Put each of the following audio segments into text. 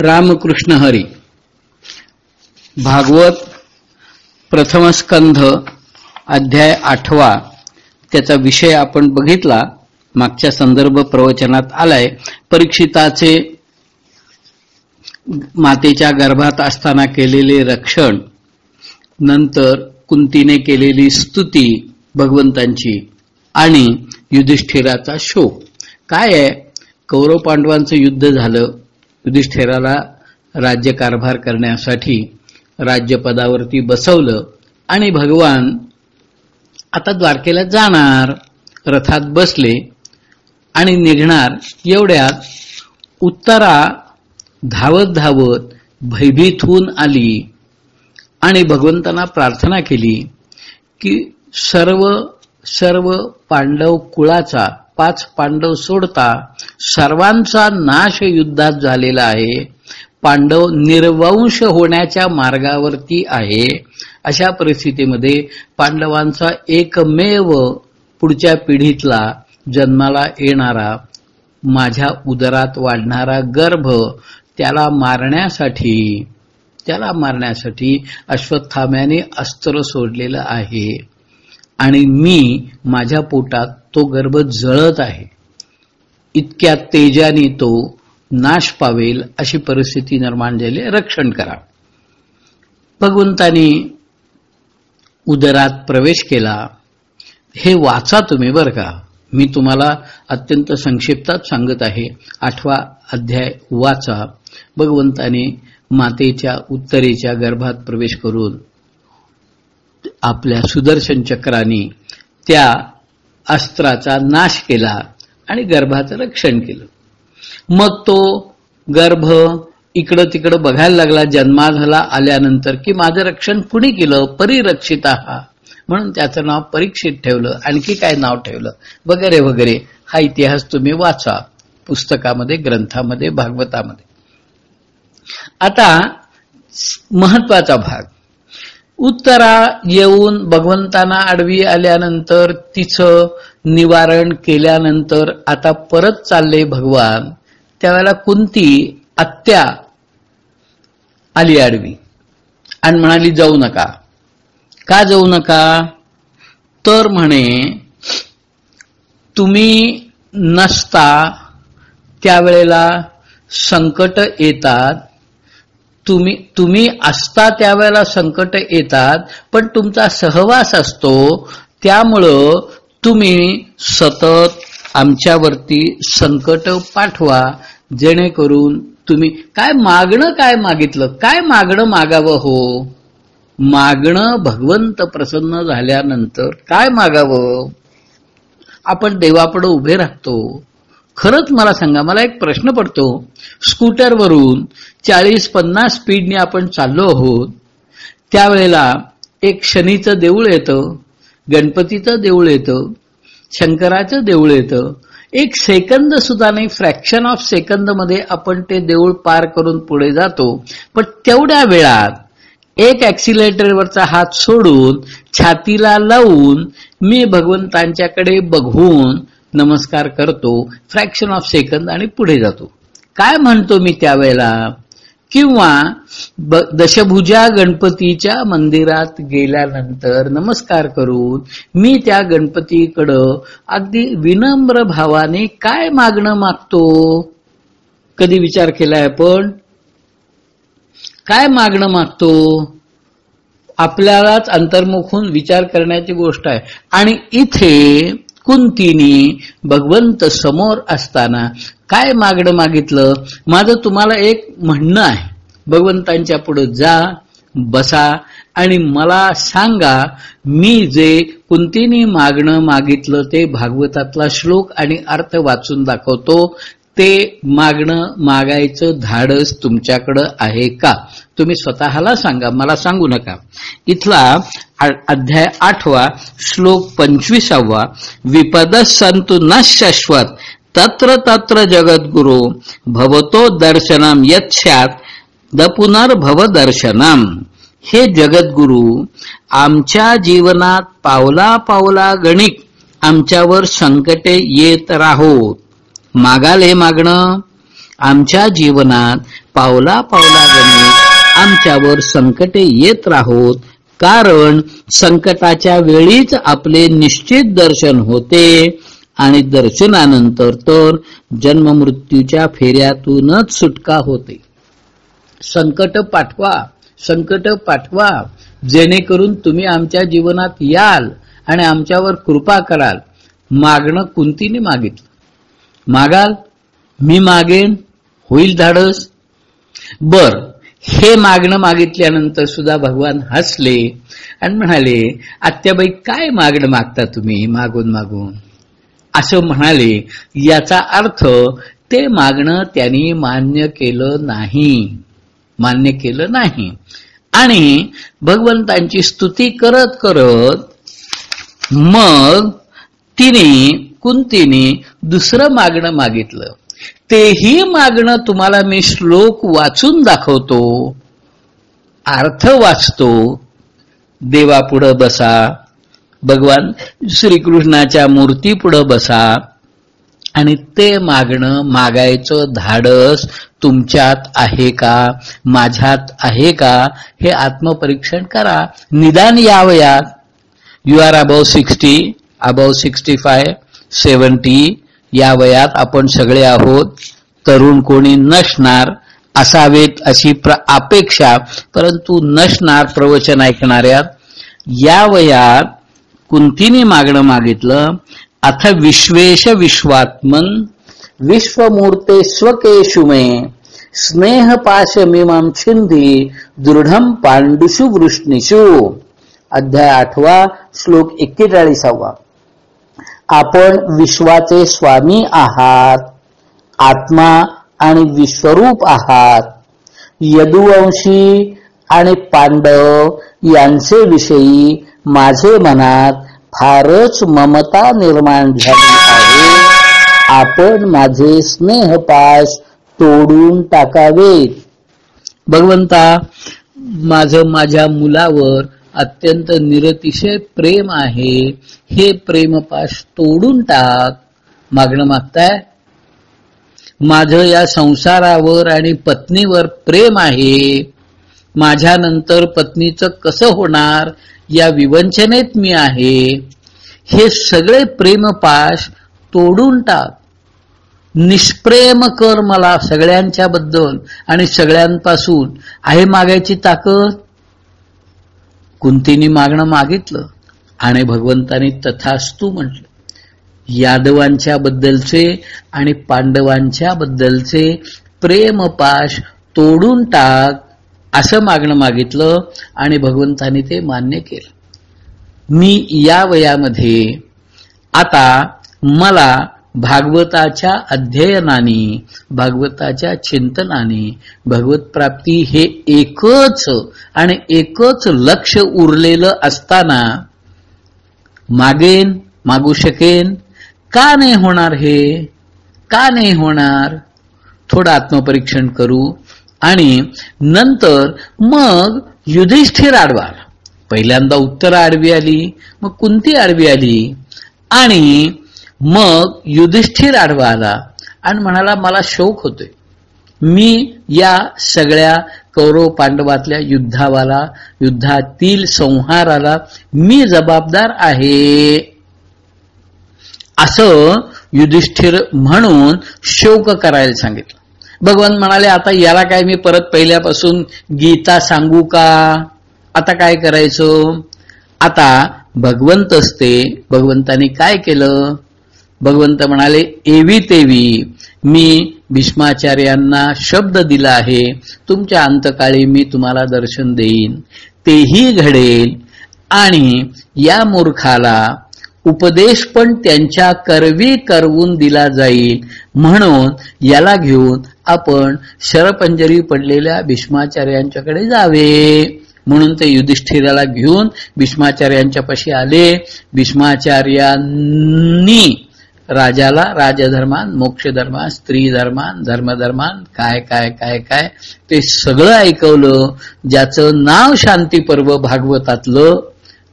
रामकृष्ण हरी. भागवत प्रथम स्कंध अध्याय आठवा. त्याचा विषय आपण बघितला. मागच्या संदर्भ प्रवचनात आलाय. परीक्षिताचे मातेच्या गर्भात असताना केलेले रक्षण नंतर कुंतीने केलेली स्तुती भगवंतांची आणि युधिष्ठिराचा शोक. काय आहे? कौरव पांडवांचं युद्ध झालं. युधिष्ठिराला राज्यकारभार करण्यासाठी राज्यपदावरती बसवलं आणि भगवान आता द्वारकेला जाणार रथात बसले आणि निघणार एवढ्यात उत्तरा धावत धावत भयभीत होऊन आली आणि भगवंतांना प्रार्थना केली की सर्व सर्व पांडव कुळाचा पाच पांडव सोडता सर्वांचा नाश युद्धात झालेला आहे. पांडव निर्वंश होण्याच्या मार्गावरती आहे. अशा परिस्थितीमध्ये पांडवांचा एकमेव पुढच्या पिढीतला जन्माला येणारा माझ्या उदरात वाढणारा गर्भ त्याला मारण्यासाठी त्याला मारण्यासाठी अश्वत्थाम्याने अस्त्र सोडलेलं आहे. आणि मी माझ्या पोटात तो गर्भ जळत आहे. इतक्या तेजाने तो नाश पावेल अशी परिस्थिती निर्माण झाली रक्षण करा. भगवंतानी उदरात प्रवेश केला. हे वाचा तुम्ही बर का? मी तुम्हाला अत्यंत संक्षिप्तात सांगत आहे. आठवा अध्याय वाचा. भगवंताने मातेच्या उत्तरेच्या गर्भात प्रवेश करून आपल्या सुदर्शन चक्राने त्या अस्त्राचा नाश केला आणि गर्भाचं रक्षण केलं. मग तो गर्भ इकडं तिकडं बघायला लागला. जन्मा झाला आल्यानंतर की माझं रक्षण कुणी केलं? परिरक्षित हा म्हणून त्याचं नाव परीक्षित ठेवलं. आणखी काय नाव ठेवलं? वगैरे वगैरे. हा इतिहास तुम्ही वाचा. पुस्तकामध्ये ग्रंथामध्ये भागवतामध्ये. आता महत्त्वाचा भाग. उत्तरा येऊन भगवंतांना आडवी आल्यानंतर तिचं निवारण केल्यानंतर आता परत चालले भगवान. त्यावेळेला कुंती आत्या आली आडवी आणि म्हणाली जाऊ नका. का जाऊ नका? तर म्हणे तुम्ही नसता त्यावेळेला संकट येतात तुम्ही तुम्ही असता त्यावेळेला संकट येतात पण तुमचा सहवास असतो त्यामुळं तुम्ही सतत आमच्यावरती संकट पाठवा जेणेकरून तुम्ही काय मागणं काय मागितलं? काय मागणं मागावं हो? मागणं भगवंत प्रसन्न झाल्यानंतर काय मागावं? आपण देवापुढे उभे राहतो. खरंच मला सांगा मला एक प्रश्न पडतो. स्कूटरवरून चाळीस पन्नास स्पीडने आपण चाललो आहोत त्यावेळेला एक शनीचं देऊळ येतं गणपतीचं देऊळ येतं शंकराचं देऊळ येतं. एक सेकंद सुद्धा नाही फ्रॅक्शन ऑफ सेकंदमध्ये आपण ते देऊळ पार करून पुढे जातो. पण तेवढ्या वेळात एक ऍक्सिलेटरवरचा हात सोडून छातीला लावून मी भगवंतांच्याकडे बघून नमस्कार करतो फ्रॅक्शन ऑफ सेकंद आणि पुढे जातो. काय म्हणतो मी त्यावेळेला? किंवा दशभुजा गणपतीच्या मंदिरात गेल्यानंतर नमस्कार करून मी त्या गणपतीकडं अगदी विनम्र भावाने काय मागणं मागतो? कधी विचार केलाय आपण? काय मागणं मागतो? आपल्यालाच अंतर्मुख होऊन विचार करण्याची गोष्ट आहे. आणि इथे कुंतीनी भगवंत समोर असताना काय मागणं मागितलं? माझं तुम्हाला एक म्हणणं आहे. भगवंतांच्या पुढे जा बसा आणि मला सांगा मी जे कुंतीनी मागणं मागितलं ते भागवतातला श्लोक आणि अर्थ वाचून दाखवतो ते मागणं मागायचं धाडस तुमच्याकडं आहे का? तुम्ही स्वतःला सांगा मला सांगू नका. इथला अध्याय आठवा श्लोक पंचवीसावा. विपद संतु न शाश्वत तत्र तत्र जगद्गुरु भवतो दर्शनम यत्स्यात द पुनर्भव दर्शनम हे जगद्गुरु आमच्या जीवनात पावला पावला गणिक आमच्यावर संकटे येत राहोत. मागाल हे मागणं? आमच्या जीवनात पावला पावला गणित आमच्यावर संकटे येत राहोत. कारण संकटाच्या वेळीच आपले निश्चित दर्शन होते आणि दर्शनानंतर तर जन्म मृत्यूच्या फेऱ्यातूनच सुटका होते. संकट पाठवा संकट पाठवा जेणेकरून तुम्ही आमच्या जीवनात याल आणि आमच्यावर कृपा कराल. मागणं कुंतीने मागितलं. मागाल? मी मागेन? होईल धाडस? बर. हे मागणं मागितल्यानंतर सुद्धा भगवान हसले आणि म्हणाले आत्याबाई काय मागणं मागता तुम्ही मागून मागून? असं म्हणाले याचा अर्थ ते मागणं त्यांनी मान्य केलं नाही मान्य केलं नाही. आणि भगवंतांची स्तुती करत करत मग तिने कुंतीने दुसरं मागणं मागितलं. तेही मागणं तुम्हाला मी श्लोक वाचून दाखवतो. अर्थ वाचतो. देवापुढं बसा. भगवान श्रीकृष्णाच्या मूर्ती पुढं बसा. आणि ते मागणं मागायचं धाडस तुमच्यात आहे का? माझ्यात आहे का? हे आत्मपरीक्षण करा. निदान यावयात. You are above sixty above sixty five seventy या वयात आपण सगळे आहोत. तरुण कोणी नसणार असावेत अशी अपेक्षा परंतु नसणार प्रवचन ऐकणाऱ्या या वयात कुंतीने मागणं मागितलं अथ विश्वेश विश्वात्मन विश्वमूर्ते स्वकेशुमे स्नेह पाश मीमां छिंदी दृढम पांडुषु वृष्णिषु. अध्याय आठवा श्लोक एक्केचाळीसावा. आपण विश्वाचे स्वामी आहात. आत्मा आणि विश्वरूप आहात. यदुवंशी आणि पांडव यांचे विषयी माझे मनात फारच ममता निर्माण झाली आहे. आपण माझे स्नेहपाश तोडून टाकावेत. भगवंता माझं माझ्या मुलावर अत्यंत निरतिशय प्रेम आहे. हे प्रेमपाश तोडून टाक. मागणं मागताय? माझं या संसारावर आणि पत्नीवर प्रेम आहे. माझ्यानंतर पत्नीचं कसं होणार या विवंचनेत मी आहे. हे सगळे प्रेमपाश तोडून टाक. निष्प्रेम कर मला सगळ्यांच्या बद्दल आणि सगळ्यांपासून. आहे मागायची ताकद? कुंतीनी मागणं मागितलं. आणि भगवंतानी तथास्तू म्हटलं यादवांच्या बद्दलचे आणि पांडवांच्या बद्दलचे प्रेमपाश तोडून टाक असं मागणं मागितलं आणि भगवंतानी ते मान्य केलं. मी या वयामध्ये आता मला भागवताच्या अध्ययनाने भागवताच्या चिंतनाने भगवत प्राप्ती हे एकच आणि एकच लक्ष उरलेलं असताना मागेन मागू शकेन का नाही होणार हे? का नाही होणार? थोडं आत्मपरीक्षण करू आणि नंतर मग युधिष्ठिर आडवा पहिल्यांदा उत्तर आडवी आली मग कुंती आडवी आली आणि मग युधिष्ठिर आढवा आला आणि म्हणाला मला शोक होतोय. मी या सगळ्या कौरव पांडवातल्या युद्धावाला युद्धातील संहाराला मी जबाबदार आहे. असं युधिष्ठिर म्हणून शोक करायला सांगितलं. भगवान म्हणाले आता याला काय मी परत पहिल्यापासून गीता सांगू का? आता काय करायचं? आता भगवंत असते. भगवंतानी काय केलं? भगवंत म्हणाले एवी तेवी मी भीष्माचार्यांना शब्द दिला आहे. तुमच्या अंतकाळी मी तुम्हाला दर्शन देईन. तेही घडेल. आणि या मूर्खाला उपदेश पण त्यांच्या करवी करवून दिला जाईल. म्हणून याला घेऊन आपण शरपंजरी पडलेल्या भीष्माचार्यांच्याकडे जावे. म्हणून ते युधिष्ठिराला घेऊन भीष्माचार्यांच्या पशी आले. भीष्माचार्यांनी राजाला राजधर्मान मोक्ष धर्मान स्त्री धर्मान धर्मधर्मान काय काय काय काय ते सगळं ऐकवलं ज्याचं नाव शांती पर्व भागवतातलं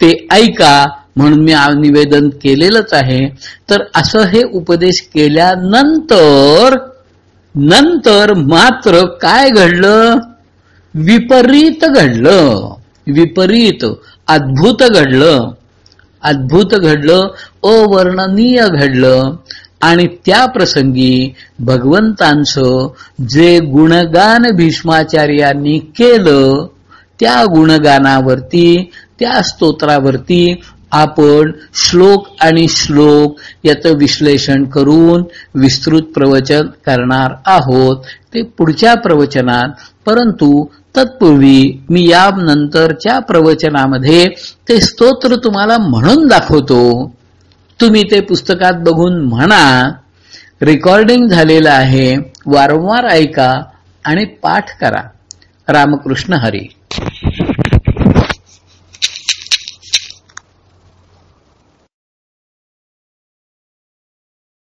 ते ऐका म्हणून मी निवेदन केलेलंच आहे. तर असं हे उपदेश केल्यानंतर नंतर मात्र काय घडलं? विपरीत घडलं. विपरीत अद्भुत घडलं. अद्भुत घडलं अवर्णनीय घडलं. आणि त्या प्रसंगी भगवंतांचं जे गुणगान भीष्माचार्यांनी केलं त्या गुणगानावरती त्या स्तोत्रावरती आपण श्लोक आणि श्लोक याचं विश्लेषण करून विस्तृत प्रवचन करणार आहोत. ते पुढच्या प्रवचनात परंतु तत्पूर्वी मी या नंतरच्या प्रवचनामध्ये ते स्तोत्र तुम्हाला म्हणून दाखवतो. तुम्ही ते पुस्तकात बघून म्हणा. रेकॉर्डिंग झालेलं आहे. वारंवार ऐका आणि पाठ करा. रामकृष्ण हरी.